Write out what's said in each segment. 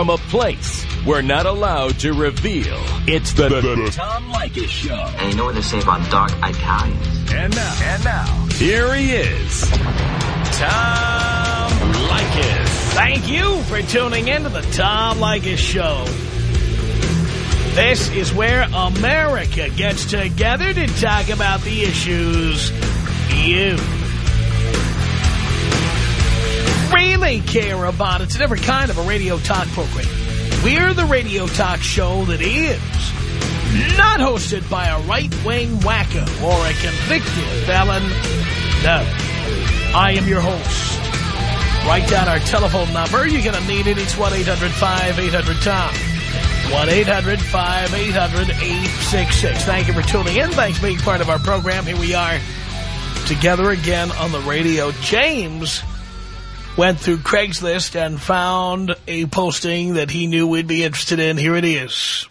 from a place we're not allowed to reveal. It's the, the, the Tom Leykis Show. And you know what they say about dark Italians? And now, and now, here he is, Tom Leykis. Thank you for tuning in to the Tom Leykis Show. This is where America gets together to talk about the issues you really care about. It's a different kind of a radio talk program. We're the radio talk show that is not hosted by a right-wing wacko or a convicted felon. No. I am your host. Write down our telephone number. You're going to need it. It's 1-800-5800-TOM. 1-800-5800-866. Thank you for tuning in. Thanks for being part of our program. Here we are together again on the radio. James went through Craigslist and found a posting that he knew we'd be interested in. Here it is.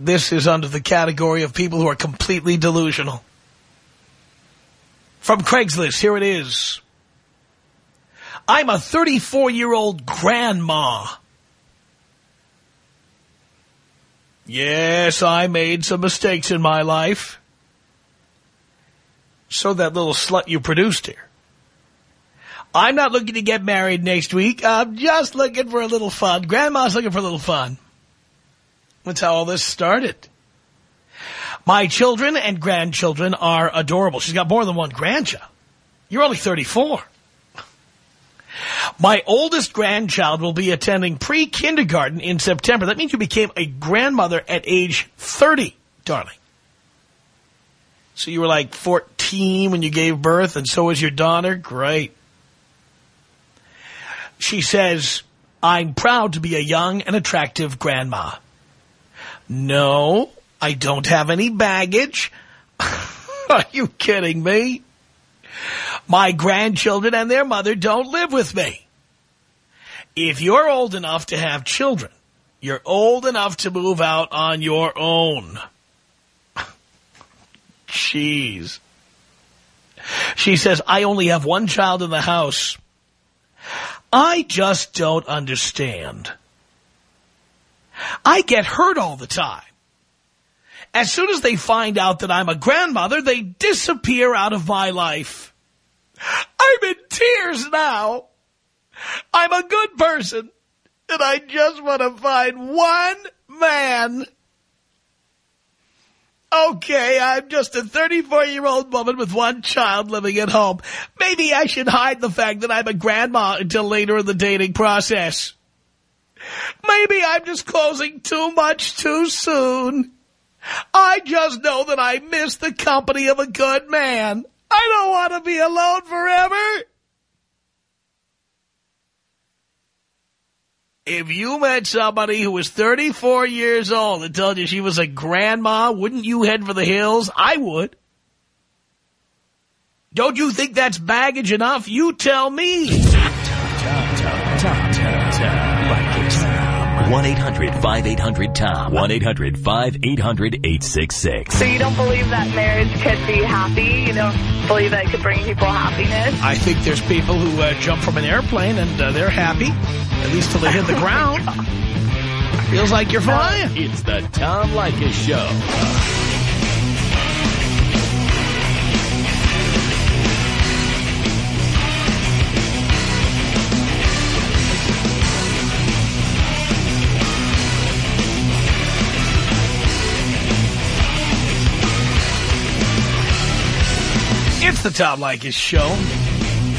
This is under the category of people who are completely delusional. From Craigslist, here it is. I'm a 34-year-old grandma. Yes, I made some mistakes in my life. So that little slut you produced here. I'm not looking to get married next week. I'm just looking for a little fun. Grandma's looking for a little fun. That's how all this started. My children and grandchildren are adorable. She's got more than one grandchild. You're only 34. My oldest grandchild will be attending pre-kindergarten in September. That means you became a grandmother at age 30, darling. So you were like 14 when you gave birth, and so was your daughter? Great. She says, I'm proud to be a young and attractive grandma. No, I don't have any baggage. Are you kidding me? My grandchildren and their mother don't live with me. If you're old enough to have children, you're old enough to move out on your own. Jeez. She says, I only have one child in the house. I just don't understand. I get hurt all the time. As soon as they find out that I'm a grandmother, they disappear out of my life. I'm in tears now. I'm a good person, and I just want to find one man. Okay, I'm just a 34-year-old woman with one child living at home. Maybe I should hide the fact that I'm a grandma until later in the dating process. Maybe I'm just closing too much too soon. I just know that I miss the company of a good man. I don't want to be alone forever. If you met somebody who was 34 years old and told you she was a grandma, wouldn't you head for the hills? I would. Don't you think that's baggage enough? You tell me. 1-800-5800-TOM. 1-800-5800-866. So you don't believe that marriage could be happy? You don't believe that it could bring people happiness? I think there's people who uh, jump from an airplane and uh, they're happy, at least till they hit the ground. Feels like you're flying. It's the Tom Leykis Show. The Tom Leykis Show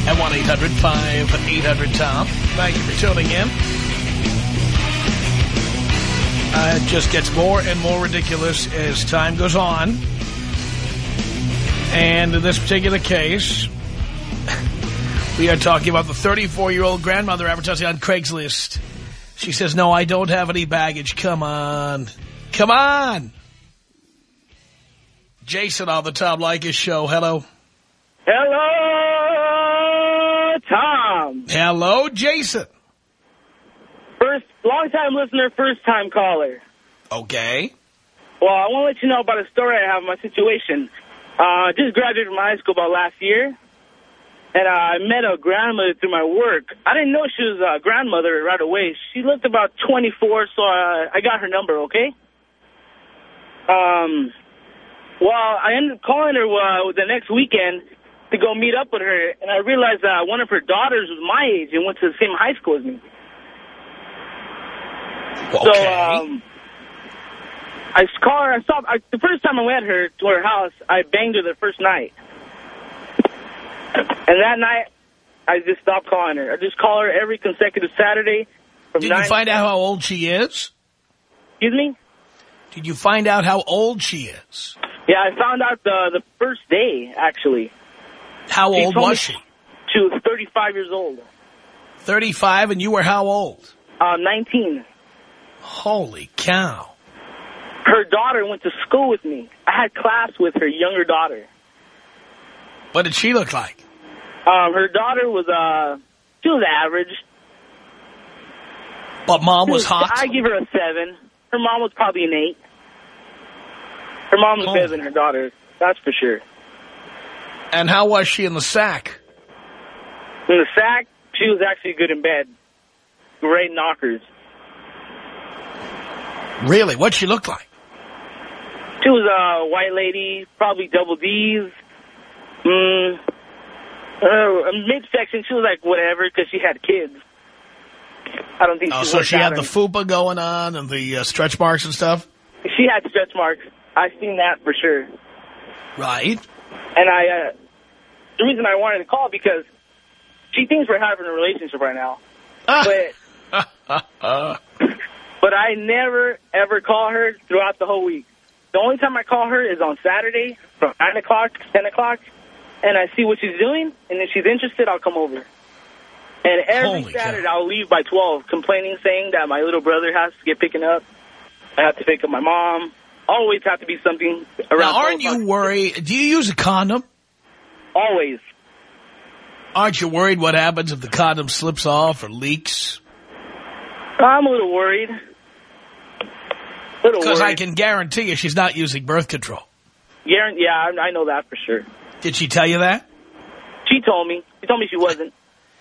at 1-800-5800-TOM. Thank you for tuning in. Uh, it just gets more and more ridiculous as time goes on. And in this particular case, we are talking about the 34-year-old grandmother advertising on Craigslist. She says, no, I don't have any baggage. Come on. Come on. Jason on the Tom Leykis Show. Hello. Hello, Tom. Hello, Jason. First, long-time listener, first-time caller. Okay. Well, I want to let you know about a story I have, my situation. Uh, just graduated from high school about last year. And uh, I met a grandmother through my work. I didn't know she was a grandmother right away. She looked about 24, so uh, I got her number, okay? Um, well, I ended up calling her uh, the next weekend to go meet up with her, and I realized that one of her daughters was my age and went to the same high school as me. So, um, I call her. I saw I, the first time I went her to her house. I banged her the first night, and that night I just stopped calling her. I just call her every consecutive Saturday. From Did you find out how old she is? Excuse me. Did you find out how old she is? Yeah, I found out the the first day actually. How She old was she? She was 35 years old. 35 and you were how old? Uh, 19. Holy cow. Her daughter went to school with me. I had class with her younger daughter. What did she look like? Um, her daughter was uh, she was average. But mom was hot? I give her a seven. Her mom was probably an eight. Her mom was Oh. better than her daughter. That's for sure. And how was she in the sack? In the sack, she was actually good in bed. Great knockers. Really? What'd she look like? She was a white lady, probably double D's. Mm, uh, midsection, she was like whatever because she had kids. I don't think Oh, she so she had the fupa going on and the uh, stretch marks and stuff? She had stretch marks. I've seen that for sure. Right. And I, uh, the reason I wanted to call because she thinks we're having a relationship right now. But, but I never, ever call her throughout the whole week. The only time I call her is on Saturday from 9 o'clock to 10 o'clock, and I see what she's doing, and if she's interested, I'll come over. And every Holy Saturday, cow. I'll leave by 12, complaining, saying that my little brother has to get picking up. I have to pick up my mom. Always have to be something around Now, aren't you worried? Do you use a condom? Always. Aren't you worried what happens if the condom slips off or leaks? I'm a little worried. Because. I can guarantee you she's not using birth control. Yeah, yeah, I I know that for sure. Did she tell you that? She told me. She told me she wasn't.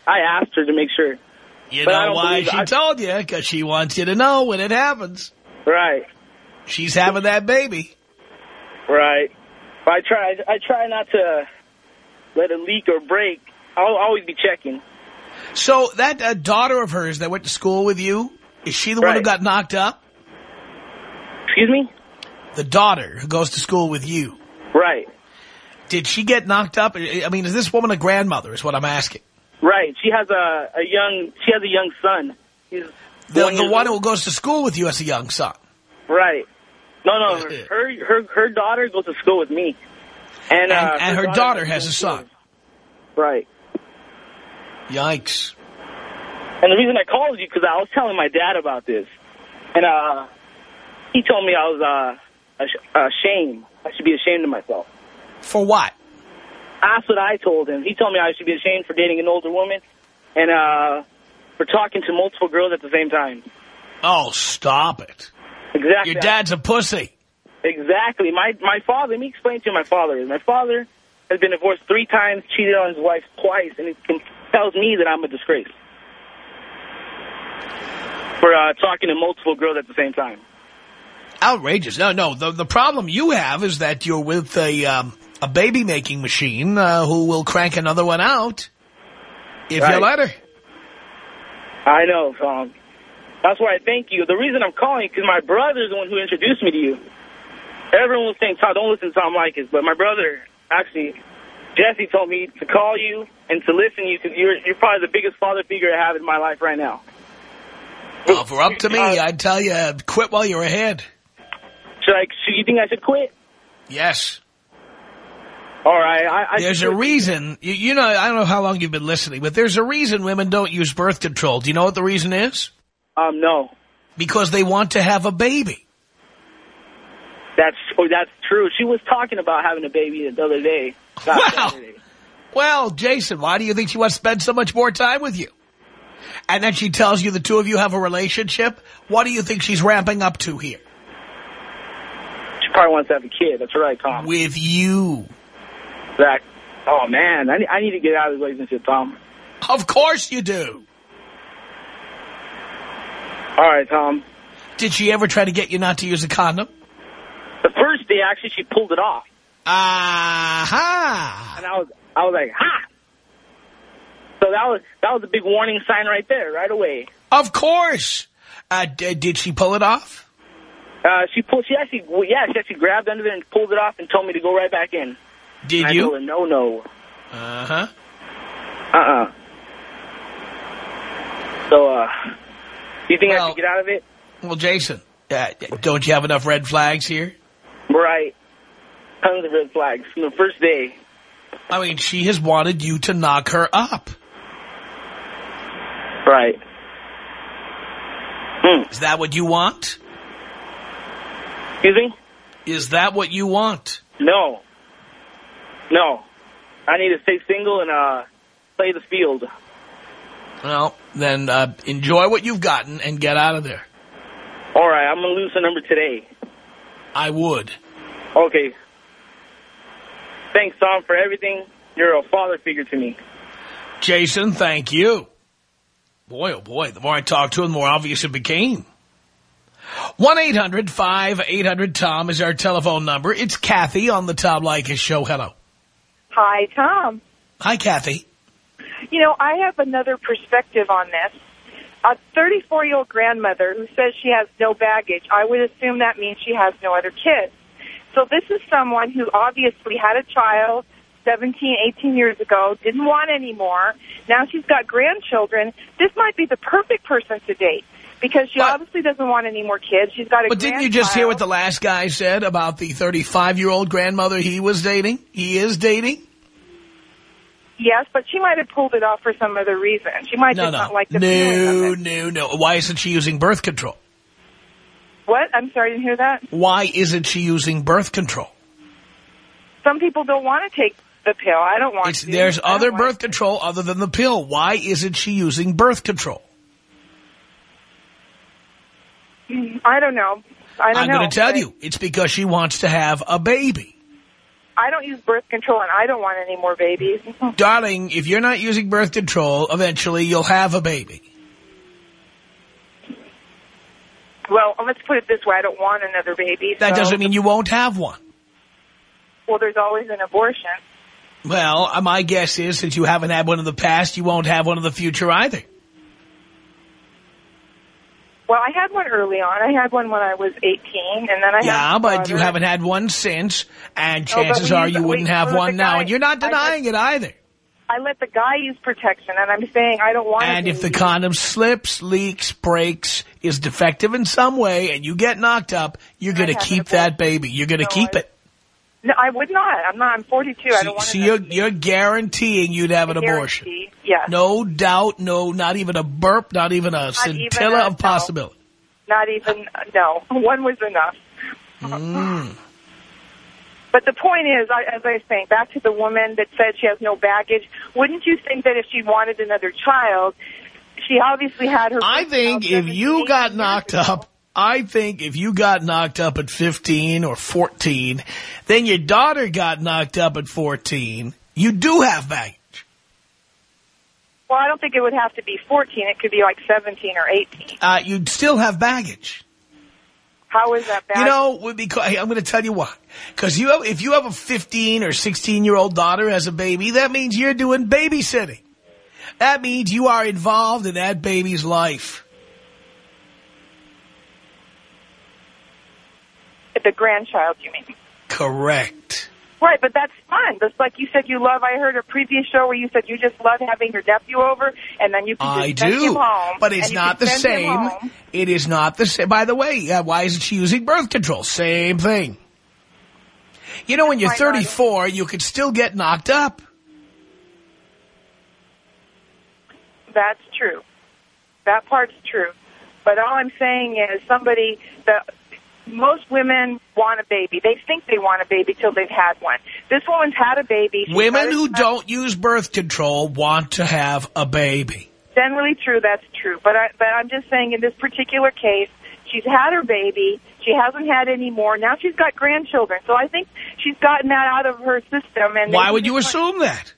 I asked her to make sure. You But know why she I- told you? Because she wants you to know when it happens. Right, She's having that baby. right. I try. I try not to let it leak or break. I'll always be checking. So that uh, daughter of hers that went to school with you, is she the one who got knocked up? Excuse me. The daughter who goes to school with you. Right, Did she get knocked up? I mean, is this woman a grandmother is what I'm asking. right. She has a a young. She has a young son. He's The, one the one who goes to school with you as a young son. Right. No, no. Her her her, her daughter goes to school with me, and And, uh, and her daughter has a son. Right. Yikes. And the reason I called you because I was telling my dad about this, and uh, he told me I was uh, ash- ashamed. I should be ashamed of myself. For what? That's what I told him. He told me I should be ashamed for dating an older woman, and uh, for talking to multiple girls at the same time. Oh, stop it. Exactly. Your dad's a pussy. Exactly. My my father. Let me explain to you. My father is. My father has been divorced three times, cheated on his wife twice, and he tells me that I'm a disgrace for uh, talking to multiple girls at the same time. Outrageous. No, no. The, the problem you have is that you're with a, um, a baby-making machine uh, who will crank another one out if you Right. let her. I know, Tom. That's why I thank you. The reason I'm calling because my brother is the one who introduced me to you. Everyone was saying, Tom, don't listen to Tom Leykis, but my brother, actually, Jesse told me to call you and to listen to you because you're, you're probably the biggest father figure I have in my life right now. Well, if it were up to me, Uh, I'd tell you, quit while you're ahead. Should I, should you think I should quit? Yes. All right. I, I There's a reason. You, you know, I don't know how long you've been listening, but there's a reason women don't use birth control. Do you know what the reason is? Um, no. Because they want to have a baby. That's oh, that's true. She was talking about having a baby the other day. Wow. Saturday. Well, Jason, why do you think she wants to spend so much more time with you? And then she tells you the two of you have a relationship. What do you think she's ramping up to here? She probably wants to have a kid. That's right, Tom. With you. Zach. Oh, man. I, I need to get out of the relationship, Tom. Of course you do. All right, Tom. Did she ever try to get you not to use a condom? The first day, actually, she pulled it off. Aha! And I was, I was like, ha! So that was that was a big warning sign right there, right away. Of course. Uh, did she pull it off? Uh, she pulled. She actually, well, yeah, she actually grabbed under there and pulled it off and told me to go right back in. Did and you? I told her, no, no. Uh huh. Uh uh. So, uh, do you think Well- I should get out of it? Well, Jason, uh, don't you have enough red flags here? Right. Tons of red flags from the first day. I mean, she has wanted you to knock her up. Right. Hmm. Is that what you want? Excuse me? Is that what you want? No. No. I need to stay single and uh play the field. Well, then uh, enjoy what you've gotten and get out of there. All right, I'm gonna lose the number today. I would. Okay. Thanks, Tom, for everything. You're a father figure to me. Jason, thank you. Boy, oh boy, the more I talked to him, the more obvious it became. 1-800-5800-TOM is our telephone number. It's Kathy on the Tom Leykis show. Hello. Hi, Tom. Hi, Kathy. You know, I have another perspective on this. A 34-year-old grandmother who says she has no baggage, I would assume that means she has no other kids. So this is someone who obviously had a child 17, 18 years ago, didn't want any more. Now she's got grandchildren. This might be the perfect person to date because she But- obviously doesn't want any more kids. She's got a But didn't you just hear what the last guy said about the 35-year-old grandmother he was dating? He is dating? Yes, but she might have pulled it off for some other reason. She might No, just no. not like the feeling No, of it. no, no. Why isn't she using birth control? What? I'm sorry, I didn't hear that. Why isn't she using birth control? Some people don't want to take the pill. I don't want It's, to. there's I other birth control other than the pill. Why isn't she using birth control? I don't know. I don't know. I'm going to tell you. It's because she wants to have a baby. I don't use birth control, and I don't want any more babies. Darling, if you're not using birth control, eventually you'll have a baby. well, let's put it this way: I don't want another baby. That so- doesn't mean you won't have one. Well, there's always an abortion. Well, uh, my guess is since you haven't had one in the past, you won't have one in the future either. Well, I had one early on. I had one when I was 18, and then I had Yeah, but you haven't had one since, and Oh, chances we are you wouldn't have one now, guy- and you're not I let- denying it either. I let the guy use protection, and I'm saying I don't want. And if the condom slips, leaks, breaks, is defective in some way, and you get knocked up, you're going to keep that baby. You're going to No, keep I- it. No, I would not. I'm not. I'm 42. I don't want. So another you're, you're guaranteeing you'd have an abortion. Yes. No doubt, no, not even a burp, not even a even scintilla a- of no. possibility. Not even. No. One was enough. Mm. But the point is, I, as I was saying, back to the woman that said she has no baggage. Wouldn't you think that if she wanted another child, she obviously had her. I think if you got knocked up, I think if you got knocked up at 15 or 14, then your daughter got knocked up at 14, you do have baggage. Well, I don't think it would have to be 14. It could be like 17 or 18. Uh, you'd still have baggage. How is that bad? You know, because I'm going to tell you why. Because you have, if you have a 15 or 16 year old daughter as a baby, that means you're doing babysitting. That means you are involved in that baby's life. The grandchild, you mean? Correct. Right, but that's fun. Just like you said you love, I heard a previous show where you said you just love having your nephew over, and then you can I send him do, home. but it's not the same. It is not the same. By the way, uh, why isn't she using birth control? Same thing. You know, when you're Why not? 34, you could still get knocked up. That's true. That part's true. But all I'm saying is somebody, the most women want a baby. They think they want a baby till they've had one. This woman's had a baby. She's Women who don't use birth control want to have a baby. generally true. That's true. But I, but I'm just saying in this particular case, she's had her baby. She She hasn't had any more. Now she's got grandchildren. So I think she's gotten that out of her system. And Why would you assume that?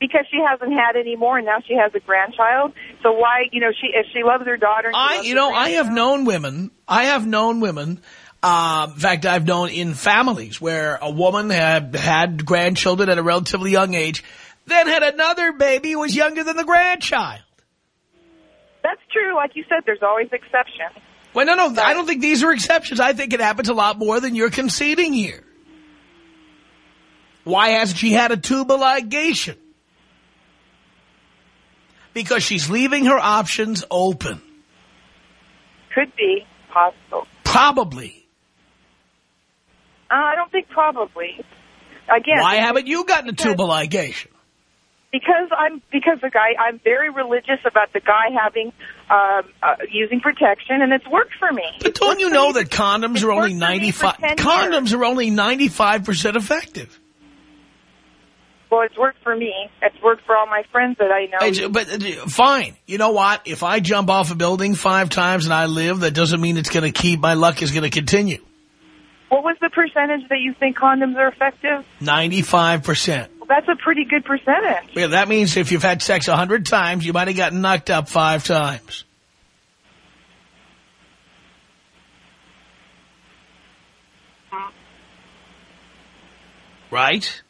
Because she hasn't had any more, and now she has a grandchild. So why, you know, she if she loves her daughter. I, you know, I have known women. I have known women. Uh, in fact, I've known in families where a woman had had grandchildren at a relatively young age, then had another baby who was younger than the grandchild. That's true. Like you said, there's always exceptions. Well, no, no, I don't think these are exceptions. I think it happens a lot more than you're conceding here. Why hasn't she had a tubal ligation? Because she's leaving her options open. Could be possible. Probably. Uh, I don't think probably. Again, Why haven't you gotten a tubal ligation? Because I'm because the guy I'm very religious about the guy having um, uh, using protection, and it's worked for me. But don't you know that condoms are only worked for me 95 condoms are only 95% effective. Well, it's worked for me. It's worked for all my friends that I know. It's- But uh, fine. You know what? If I jump off a building five times and I live, that doesn't mean it's going to keep my luck is going to continue. What was the percentage that you think condoms are effective? 95%. Well, that's a pretty good percentage. Yeah, that means if you've had sex a 100 times, you might have gotten knocked up five times. Right?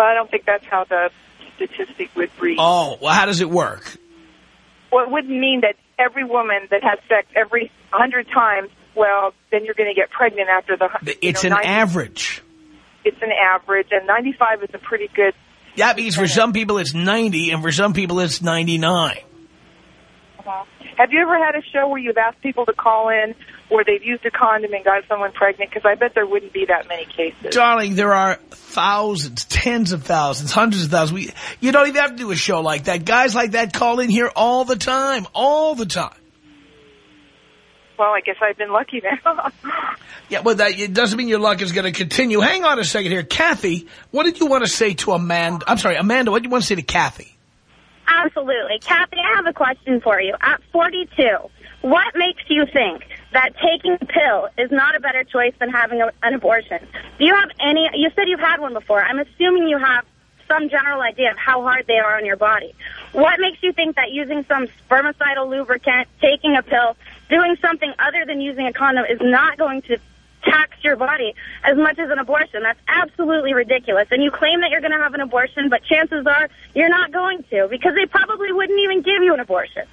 Well, I don't think that's how the statistic would read. Oh, well, how does it work? Well, it wouldn't mean that every woman that has sex every 100 times, well, then you're going to get pregnant after the... It's know, an 90 average. It's an average, and 95 is a pretty good... That means for some people it's 90, and for some people it's 99. Uh-huh. Have you ever had a show where you've asked people to call in where they've used a condom and got someone pregnant? Because I bet there wouldn't be that many cases. Darling, there are thousands, tens of thousands, hundreds of thousands. We, you don't even have to do a show like that. Guys like that call in here all the time, all the time. Well, I guess I've been lucky now. Yeah, well, that it doesn't mean your luck is going to continue. Hang on a second here. Kathy, what did you want to say to Amanda? I'm sorry, Amanda, what did you want to say to Kathy? Absolutely. Kathy, I have a question for you. At 42, what makes you think that taking a pill is not a better choice than having a, an abortion? Do you have any, you said you've had one before. I'm assuming you have some general idea of how hard they are on your body. What makes you think that using some spermicidal lubricant, taking a pill, doing something other than using a condom is not going to tax your body as much as an abortion. That's absolutely ridiculous. And you claim that you're going to have an abortion, but chances are you're not going to because they probably wouldn't even give you an abortion.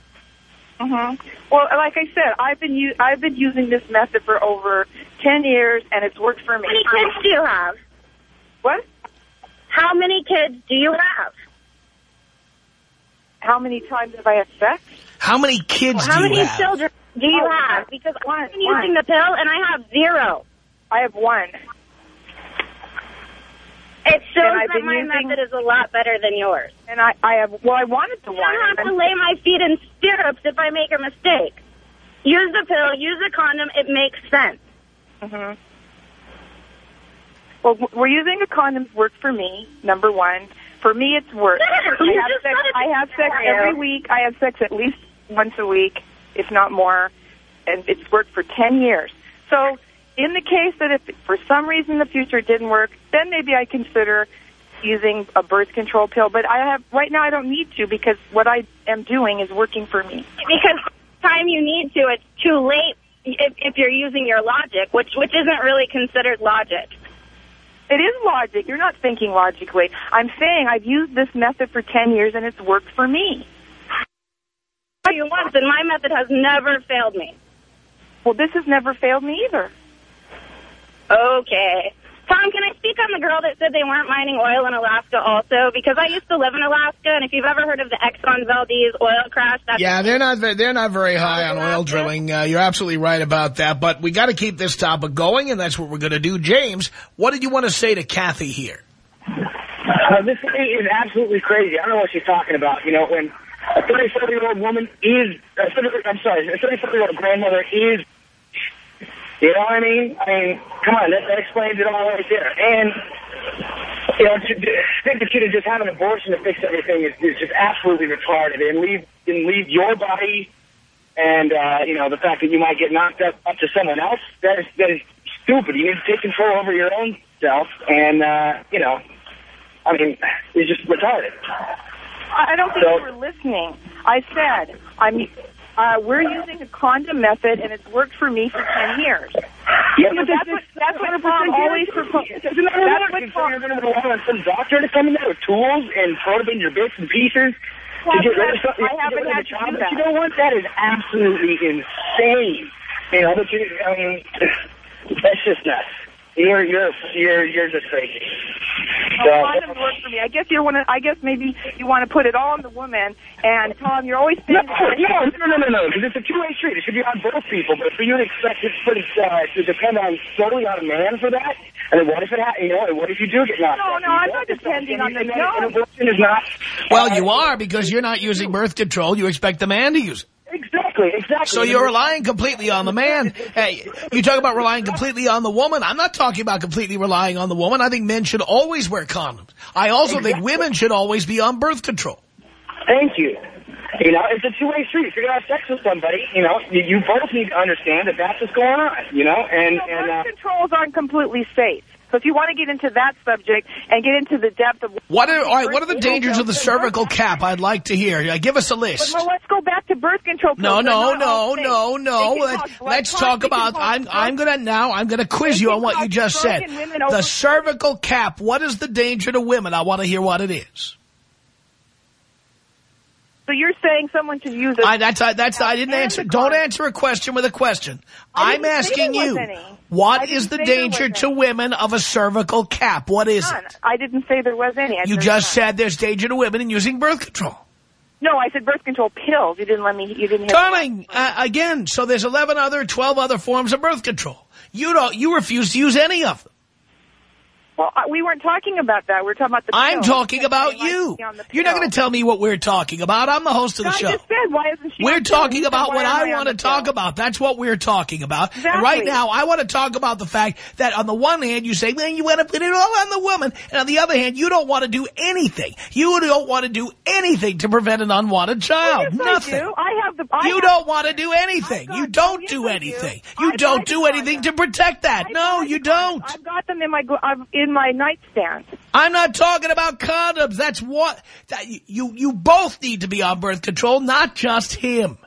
Hmm Well, like I said, I've been u- I've been using this method for over 10 years, and it's worked for me. How many kids do you have? What? How many kids do you have? How many times have I had sex? How many kids How do you many have? children do you Oh, have? Because one, I've been using the pill and I have zero. I have one. It shows that my using- method is a lot better than yours. And I, I have, well, I wanted the I one. don't have to lay my feet in stirrups if I make a mistake. Use the pill, use the condom, it makes sense. hmm Well, we're using a condom's work for me, number one. For me, it's work. I have sex, I have sex every week. I have sex at least once a week, if not more. And it's worked for 10 years. So in the case that if for some reason in the future it didn't work, then maybe I consider using a birth control pill. But I have right now I don't need to because what I am doing is working for me. Because time you need to, it's too late if, if you're using your logic, which which isn't really considered logic. It is logic. You're not thinking logically. I'm saying I've used this method for 10 years and it's worked for me. I Tell you once, and my method has never failed me. Well, this has never failed me either. Okay. Tom, can I speak on the girl that said they weren't mining oil in Alaska also? Because I used to live in Alaska, and if you've ever heard of the Exxon Valdez oil crash, that's Yeah, they're not, they're not very high on oil drilling. Uh, you're absolutely right about that. But we got to keep this topic going, and that's what we're going to do. James, what did you want to say to Kathy here? Uh, this lady is absolutely crazy. I don't know what she's talking about. You know, when a 37-year-old woman is... Uh, I'm sorry, a 37-year-old grandmother is, you know what I mean? I mean, come on, that, that explains it all right there. And, you know, to, to think that you to just have an abortion to fix everything is, is just absolutely retarded and leave, and leave your body and, uh, you know, the fact that you might get knocked up, up to someone else, that is, that is stupid. You need to take control over your own self, and, uh, you know, I mean, it's just retarded. I don't think So- you were listening. I said, I'm, uh, we're using a condom method, and it's worked for me for 10 years. Yeah, but that's what, that's what Tom always proposes. Isn't that That's what Tom... You're going to on some doctor to come in there with tools and throw them in your bits and pieces to get rid of I something. haven't get rid had to do But you that. know what? That is absolutely insane. You know, but you, I mean, that's just nuts. You're, you're, you're, you're just crazy. So, Well, condoms work for me. I guess you want to. I guess maybe you want to put it all on the woman. And Tom, you're always No, saying no, no, no, no, no, because it's a two-way street. It should be on both people. But for you to expect it for, uh, to depend on solely on a man for that, and then what if it, ha- you know, and what if you do get knocked No, no, I'm don't depending on the- no. An abortion is not. Well, uh, you are because you're not using birth control. You expect the man to use it. Exactly, exactly. So you're relying completely on the man. Hey, you talk about relying completely on the woman. I'm not talking about completely relying on the woman. I think men should always wear condoms. I also think women should always be on birth control. Thank you. You know, it's a two-way street. If you're going to have sex with somebody, you know, you, you both need to understand that that's what's going on, you know? And, No, and uh, birth controls aren't completely safe. So if you want to get into that subject and get into the depth of What are, all right, what are the dangers of the cervical cap? I'd like to hear. Yeah, Give us a But, list. well, let's go back to birth control. pills. No, no, no, no, no. Let- cause blood Let's talk about. I'm. I'm gonna now. I'm gonna quiz you on what you just said. The cervical cap. What is the danger to women? I want to hear what it is. So you're saying someone should use a I, that's. I, that's. I didn't answer. Don't answer a question with a question. I'm asking you. What is the danger to women of a cervical cap? What is none. it? I didn't say there was any. I You just none. said there's danger to women in using birth control. no. I said birth control pills. You didn't let me. You didn't. hear- Darling, uh, again, so there's 11 other, 12 other forms of birth control. You don't, you refuse to use any of them. Well, we weren't talking about that. We are talking about the. I'm talking about you. me on the You're not going to tell me what we're talking about. I'm the host of the I show. just said, why isn't she? We're on the pill? talking about what am I want to talk about. That's what we're talking about. And right now, I want to talk about the fact that on the one hand, you say, man, you want to put it all on the woman. And on the other hand, you don't want to do anything. You don't want to do anything to prevent an unwanted child. Yes, Nothing. I do. I have the. I You have- don't want to do oh, anything. You don't yes, do anything. You don't do anything to protect that. No, you don't. I've got them in my in my nightstand. I'm not talking about condoms. That's what that you you both need to be on birth control, not just him.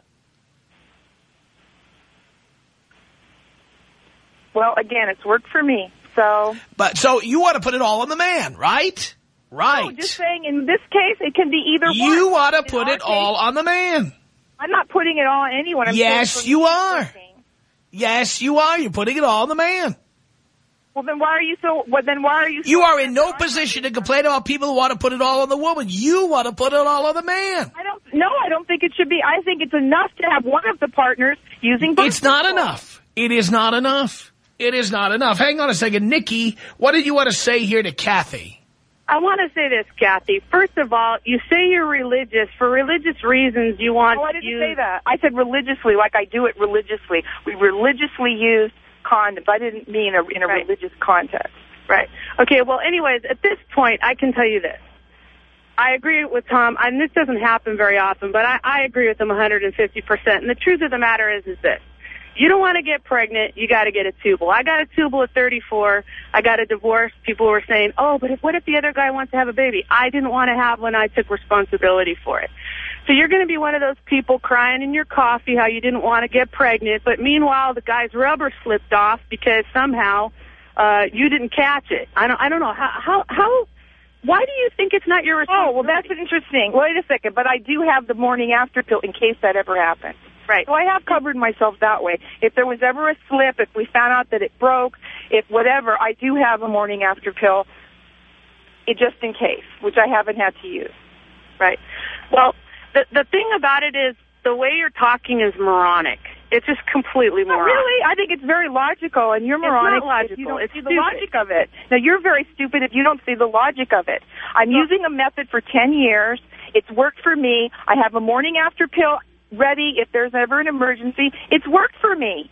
Well, again, it's worked for me. So, But so you want to put it all on the man, right? Right. no, just saying, in this case, it can be either you one. want to put it all case, on the man. I'm not putting it all on anyone. I'm Yes, you are. Yes, you are. You're putting it all on the man. Well, then why are you so? Well, then why are you? So You are in no position to complain about people who want to put it all on the woman. You want to put it all on the man. I don't. No, I don't think it should be. I think it's enough to have one of the partners using. birth It's not control. enough. It is not enough. It is not enough. Hang on a second. Nikki, what did you want to say here to Kathy? I want to say this, Kathy. First of all, you say you're religious. For religious reasons, you want Oh, I didn't use... say that. I said religiously, like I do it religiously. We religiously use condoms. I didn't mean a, in a Right. religious context. Right. Okay, well, anyways, at this point, I can tell you this. I agree with Tom, and this doesn't happen very often, but I, I agree with him 150%. And the truth of the matter is, is this. You don't want to get pregnant, you got to get a tubal. I got a tubal at 34. I got a divorce. People were saying, oh, but if, what if the other guy wants to have a baby? I didn't want to have one. I took responsibility for it. So you're going to be one of those people crying in your coffee how you didn't want to get pregnant, but meanwhile the guy's rubber slipped off because somehow uh you didn't catch it. I don't I don't know how how how why do you think it's not your responsibility? Oh, well, that's interesting. Wait a second, but I do have the morning after pill in case that ever happens. right. So I have covered myself that way. If there was ever a slip, if we found out that it broke, if whatever, I do have a morning after pill, it just in case, which I haven't had to use. Right. Well, the the thing about it is the way you're talking is moronic. It's just completely Not moronic. really. I think it's very logical, and you're moronic. It's not if you don't It's see the logic of it. Now, you're very stupid if you don't see the logic of it. I'm using a method for 10 years. It's worked for me. I have a morning after pill ready if there's ever an emergency. It's worked for me.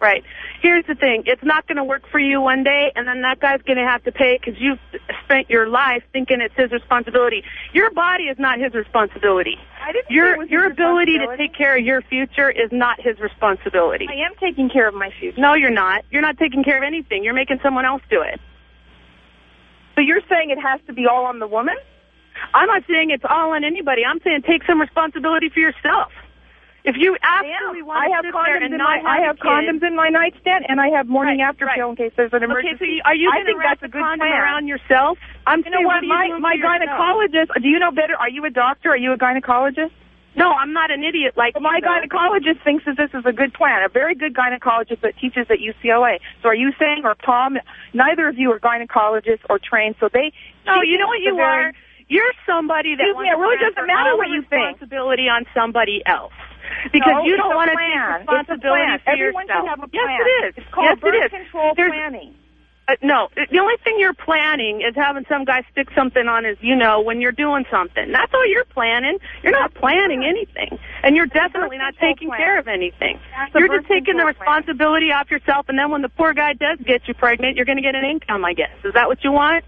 Right. Here's the thing. It's not going to work for you one day, and then that guy's going to have to pay because you've spent your life thinking it's his responsibility. Your body is not his responsibility. I didn't Your your ability to take care of your future is not his responsibility. I am taking care of my future. No, you're not. You're not taking care of anything. You're making someone else do it. So you're saying it has to be all on the woman? I'm not saying it's all on anybody. I'm saying take some responsibility for yourself. If you absolutely want I to have sit there condoms and in not my I have have a kid, condoms in my nightstand and I have morning Right, after right. pill in case there's an Okay, emergency. so are you I going to wrap that's a condom plan. around yourself? I'm You know saying, what? My my gynecologist. Do you know better? Are you a doctor? Are you a gynecologist? No, I'm not an idiot like Well, my gynecologist thinks that this is a good plan. A very good gynecologist that teaches at UCLA. So are you saying, or Tom, neither of you are gynecologists or trained, so they. No, you know what you very- are? You're somebody that Excuse me, it really doesn't matter what you think. responsibility on somebody else. Because No, you don't want to plan. take responsibility plan. for Everyone yourself. should have a Yes, it is. It's called yes, birth it is. control There's- planning. Uh, no, the only thing you're planning is having some guy stick something on his, you know, when you're doing something. That's all you're planning. You're not planning anything. And you're definitely not taking plan. care of anything. That's You're just taking the control plan. responsibility off yourself, and then when the poor guy does get you pregnant, you're going to get an income, I guess. Is that what you want?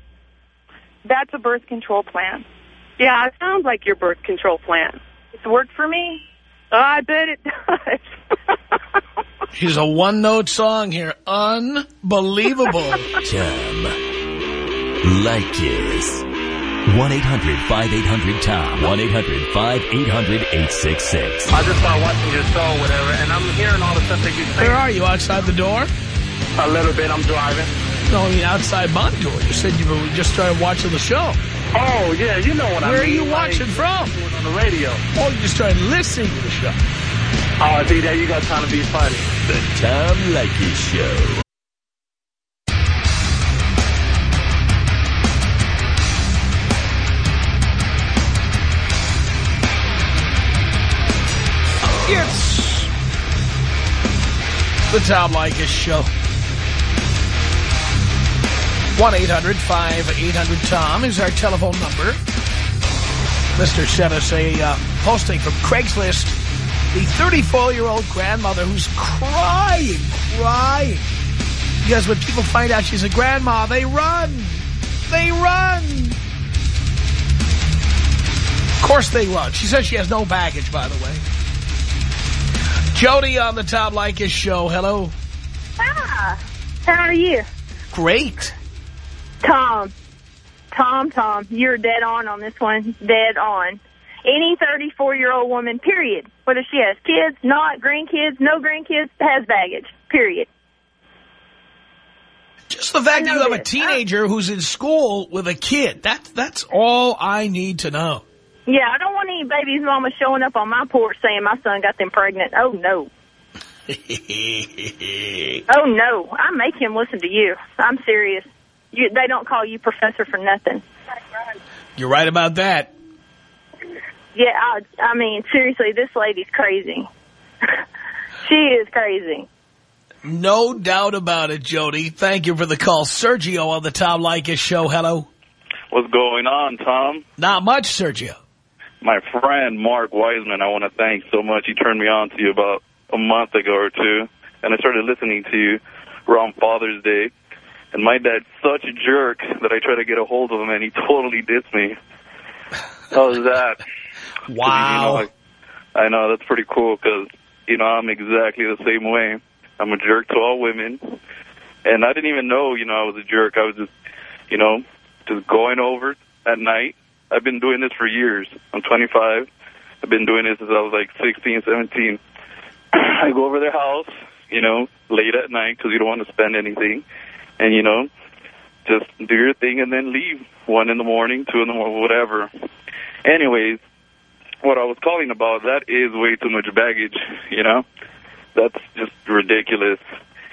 That's a birth control plan. Yeah, it sounds like your birth control plan. It's worked for me. Oh, I bet it does. Here's a one-note song here. Unbelievable. Tom Leykis. 1-800-5800-TOM. 1-800-5800-866. I just started watching your show, whatever, and I'm hearing all the stuff that you say. Where are you? Outside the door? A little bit. I'm driving. No, I mean outside my door. You said you were just started watching the show. Oh, yeah, you know what I mean. Where are you like, watching from? On the radio. Oh, you just started listening to the show. Oh, see, there you got time to be funny. The Tom Leykis Show. It's the Tom Leykis Show. 1-800-5800-TOM is our telephone number. Mister sent us a uh, posting from Craigslist. The 34-year-old grandmother who's crying, crying. Because when people find out she's a grandma, they run. They run. Of course they run. She says she has no baggage, by the way. Jody on the Tom Leykis show. Hello. Ah, how are you? Great. Tom. Tom, Tom, you're dead on on this one. Dead on. Any 34-year-old woman, period, whether she has kids, not grandkids, no grandkids, has baggage, period. Just the fact that you have a teenager who's in school with a kid. That, that's all I need to know. Yeah, I don't want any baby's mama showing up on my porch saying my son got them pregnant. Oh, no. Oh, no. I make him listen to you. I'm serious. You, they don't call you professor for nothing. You're right about that. Yeah, I, I mean, seriously, this lady's crazy. she is crazy. No doubt about it, Jody. Thank you for the call. Sergio on the Tom Leykis show. Hello. What's going on, Tom? Not much, Sergio. My friend Mark Wiseman, I want to thank so much. He turned me on to you about a month ago or two, and I started listening to you around Father's Day. And my dad's such a jerk that I tried to get a hold of him, and he totally dissed me. How was that? Wow. You know, I, I know, that's pretty cool, because, you know, I'm exactly the same way. I'm a jerk to all women. And I didn't even know, you know, I was a jerk. I was just, you know, just going over at night. I've been doing this for years. I'm 25. I've been doing this since I was like 16, 17. I go over their house, you know, late at night because you don't want to spend anything. And, you know, just do your thing and then leave. One in the morning, two in the morning, whatever. Anyways, what I was calling about, that is way too much baggage, you know? That's just ridiculous.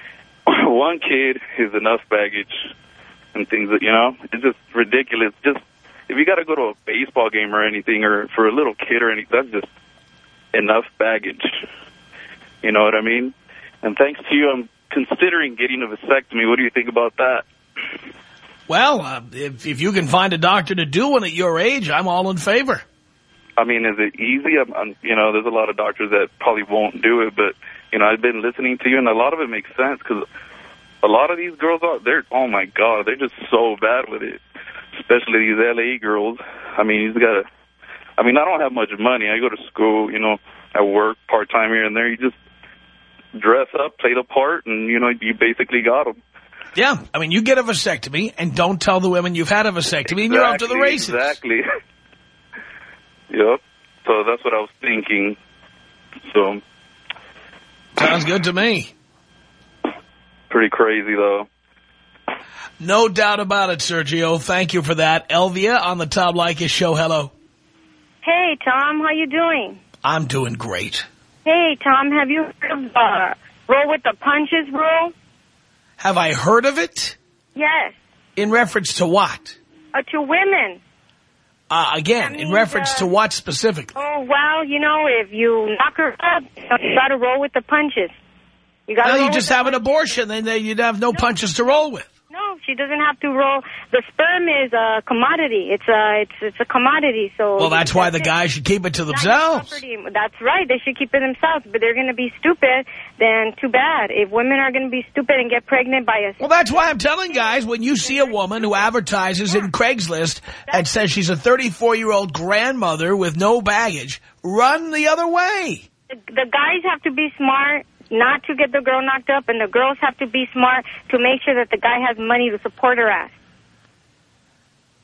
One kid is enough baggage and things that, you know, it's just ridiculous. Just, if you got to go to a baseball game or anything, or for a little kid or anything, that's just enough baggage. You know what I mean? And thanks to you, I'm considering getting a vasectomy. What do you think about that? Well, uh, if, if you can find a doctor to do one at your age, I'm all in favor. I mean, is it easy? I'm, I'm, you know, there's a lot of doctors that probably won't do it, but you know, I've been listening to you, and a lot of it makes sense because a lot of these girls are, they're, oh my God, they're just so bad with it. Especially these LA girls. I mean, you've got to, I mean, I don't have much money. I go to school, you know, I work part-time here and there. You just dress up, play the part, and, you know, you basically got them. Yeah, I mean, you get a vasectomy, and don't tell the women you've had a vasectomy, exactly, and you're off to the races. Exactly. yep. So that's what I was thinking. So. Sounds good to me. Pretty crazy, though. No doubt about it, Sergio. Thank you for that. Elvia on the Tom Leykis show. Hello. Hey, Tom. How you doing? I'm doing great. Hey, Tom. Have you heard of uh, roll with the punches rule? Have I heard of it? Yes. In reference to what? Uh, to women. Uh, again, in reference uh, to what specifically? Oh, well, you know, if you knock her up, you got to roll with the punches. You got to. Well, you just have an abortion, then you'd have no, no punches to roll with. No, she doesn't have to roll. The sperm is a commodity. It's a it's it's a commodity. So well, that's why the guys should keep it to themselves. That's right. They should keep it themselves. But they're going to be stupid. Then too bad. If women are going to be stupid and get pregnant by a well, that's why I'm telling guys when you see a woman who advertises in Craigslist and says she's a 34 year old grandmother with no baggage, run the other way. The guys have to be smart not to get the girl knocked up, and the girls have to be smart to make sure that the guy has money to support her ass.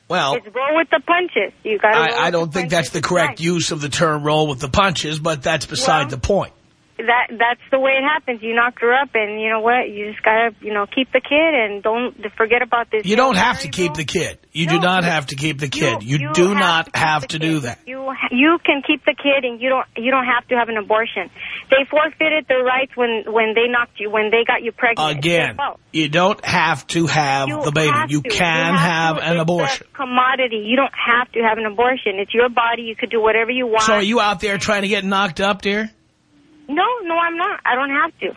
Well, it's roll with the punches. You got. I, I don't think that's the correct use of the term "roll with the punches," but that's beside well, the point that that's the way it happens. You knocked her up, and you know what? You just gotta, you know, keep the kid and don't forget about this. You don't have to keep the kid. You no, do not have to keep the kid. You, you, you do have not to have to do that. You you can keep the kid, and you don't you don't have to have an abortion. They forfeited their rights when when they knocked you when they got you pregnant. Again, you don't have to have the baby. You to. can you have, have an abortion. commodity. You don't have to have an abortion. It's your body. You could do whatever you want. So are you out there trying to get knocked up, dear? No, no, I'm not. I don't have to.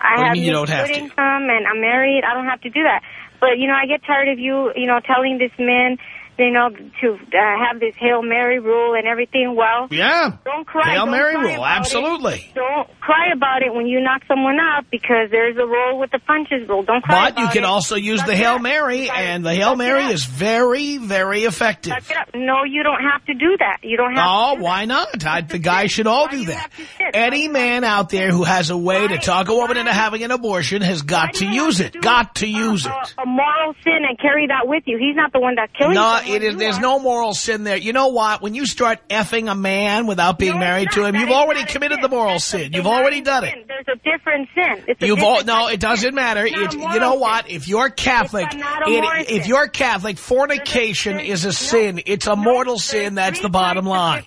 I what have you, don't have good income and I'm married. I don't have to do that. But, you know, I get tired of you, you know, telling this man you know, to uh, have this Hail Mary rule and everything. Well, yeah, don't cry. Hail don't Mary cry rule, absolutely. It. Don't cry about it when you knock someone up because there's a rule with the punches rule. Don't cry But you can it. also use the Hail Mary, and the Hail Mary is very, very effective. No, you don't have to do that. You don't have oh, why not? I, the guys should all do that. Any man out there who has a way to talk a woman into having an abortion has got to use it. Got to use it. A moral sin and carry that with you. He's not the one that killing No, it is. There's no moral sin there. You know what? When you start effing a man without being no, married to him, you've already committed the moral sin. You've already done it. There's a different sin. It's you've all, no, it doesn't matter. It, you know what? If you're Catholic, it, if you're Catholic, fornication is a sin. It's a mortal sin. That's the bottom line.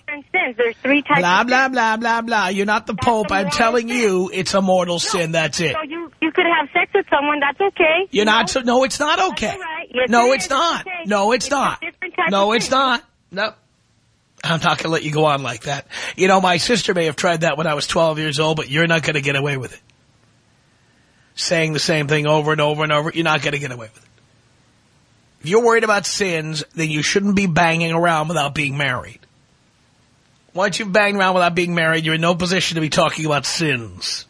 There's three types. Blah blah blah blah blah. You're not the Pope. I'm telling you, it's a mortal sin. That's it. So you could have sex with someone. That's okay. You're not. So, no, it's not okay. Yes, no, it it's not. Okay. No, it's, it's not. No, it's not. No. I'm not going to let you go on like that. You know, my sister may have tried that when I was 12 years old, but you're not going to get away with it. Saying the same thing over and over and over, you're not going to get away with it. If you're worried about sins, then you shouldn't be banging around without being married. Once you've banged around without being married, you're in no position to be talking about sins.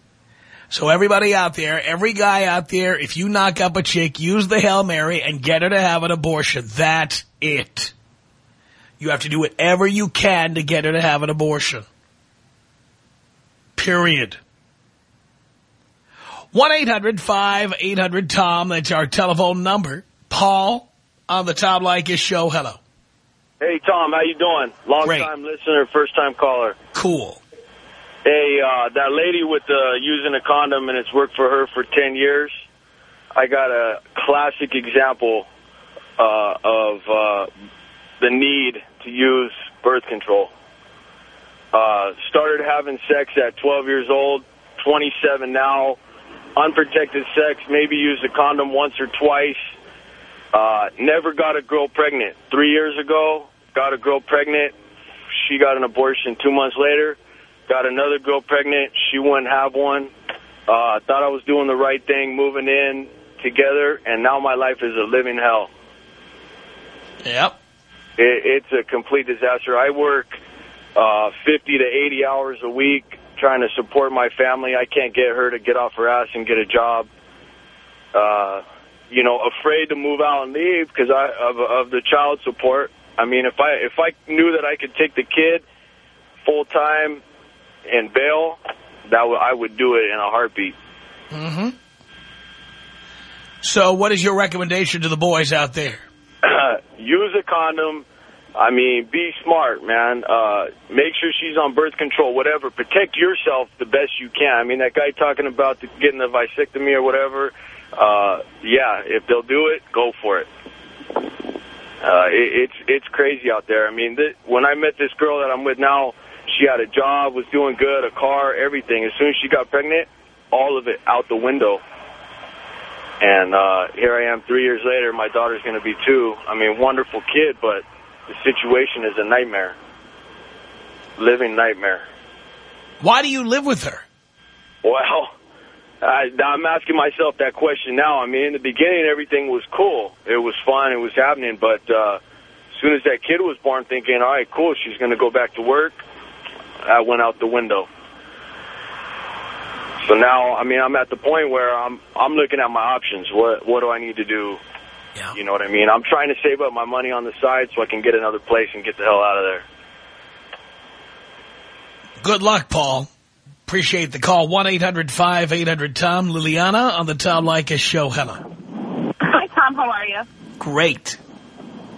So everybody out there, every guy out there, if you knock up a chick, use the Hail Mary and get her to have an abortion. That's it. You have to do whatever you can to get her to have an abortion. Period. 1-800-5800-TOM. That's our telephone number. Paul on the Tom Leykis show. Hello. Hey, Tom. How you doing? Long-time listener, first time caller. Cool. Hey, uh, that lady with uh, using a condom and it's worked for her for 10 years, I got a classic example uh, of uh, the need to use birth control. Uh, started having sex at 12 years old, 27 now, unprotected sex, maybe used a condom once or twice. Uh, never got a girl pregnant. Three years ago, got a girl pregnant. She got an abortion two months later. Got another girl pregnant. She wouldn't have one. Uh, thought I was doing the right thing, moving in together, and now my life is a living hell. Yep. It, it's a complete disaster. I work uh, 50 to 80 hours a week, trying to support my family. I can't get her to get off her ass and get a job. Uh, you know, afraid to move out and leave because I of, of the child support. I mean, if I if I knew that I could take the kid full time and bail, that w I would do it in a heartbeat. Mm-hmm. So what is your recommendation to the boys out there? Use a condom. I mean, be smart, man. Uh, make sure she's on birth control, whatever. Protect yourself the best you can. I mean, that guy talking about the, getting the vasectomy or whatever, uh, yeah, if they'll do it, go for it. Uh, it, it's it's crazy out there. I mean, th when I met this girl that I'm with now, she had a job, was doing good, a car, everything. As soon as she got pregnant, all of it out the window. And uh, here I am three years later. My daughter's going to be two. I mean, wonderful kid, but the situation is a nightmare. Living nightmare. Why do you live with her? Well, I, I'm asking myself that question now. I mean, in the beginning, everything was cool. It was fun. It was happening. But uh, as soon as that kid was born, thinking, all right, cool, she's going to go back to work, I went out the window. So now, I mean, I'm at the point where I'm I'm looking at my options. What what do I need to do? Yeah. You know what I mean? I'm trying to save up my money on the side so I can get another place and get the hell out of there. Good luck, Paul. Appreciate the call. 1-800-5800-TOM. Liliana on the Tom Leykis show. Hello. Hi, Tom. How are you? Great.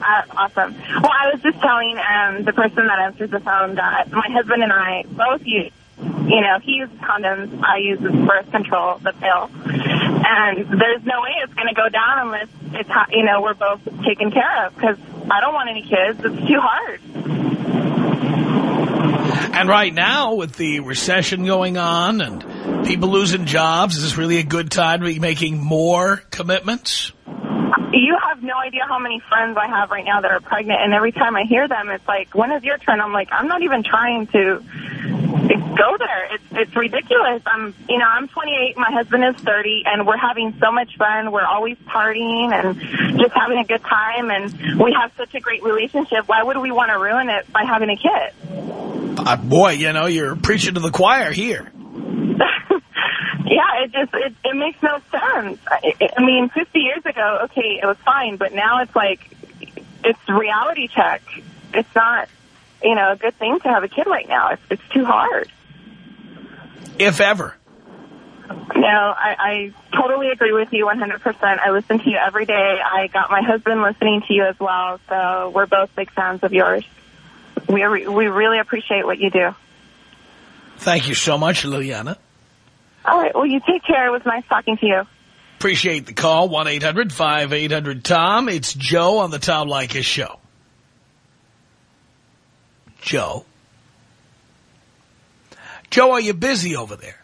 Uh, awesome. Well, I was just telling um, the person that answers the phone that my husband and I both use, you know, he uses condoms, I use birth control, the pill. And there's no way it's going to go down unless it's, you know, we're both taken care of because I don't want any kids. It's too hard. And right now, with the recession going on and people losing jobs, is this really a good time to be making more commitments? You have no idea how many friends I have right now that are pregnant, and every time I hear them, it's like, when is your turn? I'm like, I'm not even trying to go there. It's it's ridiculous. I'm you know I'm 28, my husband is 30, and we're having so much fun. We're always partying and just having a good time, and we have such a great relationship. Why would we want to ruin it by having a kid? Uh, boy, you know, you're preaching to the choir here. Yeah, it just it, it makes no sense. I, I mean, 50 years ago, okay, it was fine, but now it's like it's reality check. It's not, you know, a good thing to have a kid right now. It's it's too hard. If ever. No, I, I totally agree with you 100%. I listen to you every day. I got my husband listening to you as well, so we're both big fans of yours. We re we really appreciate what you do. Thank you so much, Liliana. All right, well, you take care. It was nice talking to you. Appreciate the call. 1-800-5800-TOM. It's Joe on the Tom Leykis show. Joe. Joe, are you busy over there?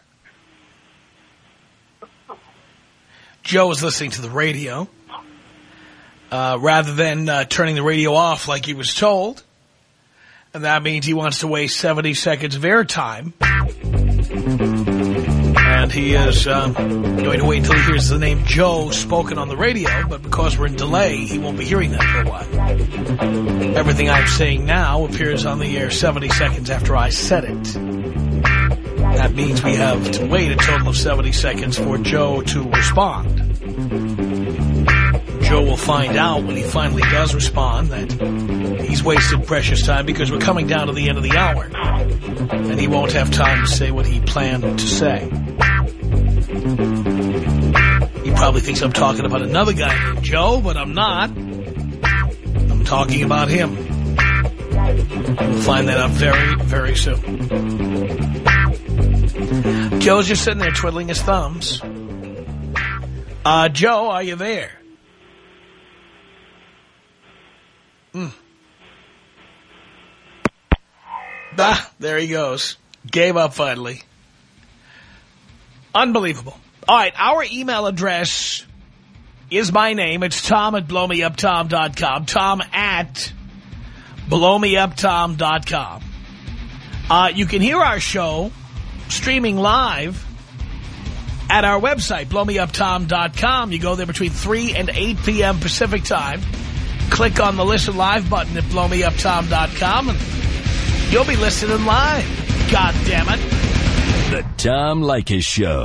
Joe is listening to the radio. Uh, rather than uh, turning the radio off like he was told. And that means he wants to waste 70 seconds of airtime. And he is uh, going to wait until he hears the name Joe spoken on the radio, but because we're in delay, he won't be hearing that for a while. Everything I'm saying now appears on the air 70 seconds after I said it. That means we have to wait a total of 70 seconds for Joe to respond. Joe will find out when he finally does respond that he's wasted precious time because we're coming down to the end of the hour. And he won't have time to say what he planned to say. Probably thinks I'm talking about another guy named Joe, but I'm not. I'm talking about him. We'll find that out very, very soon. Joe's just sitting there twiddling his thumbs. Uh, Joe, are you there? Mm. Ah, there he goes. Gave up finally. Unbelievable. All right, our email address is my name. It's tom at blowmeuptom.com. Tom at blowmeuptom.com. Uh, you can hear our show streaming live at our website, blowmeuptom.com. You go there between 3 and 8 p.m. Pacific time. Click on the Listen Live button at blowmeuptom.com and you'll be listening live. God damn it. The Tom Leykis Show.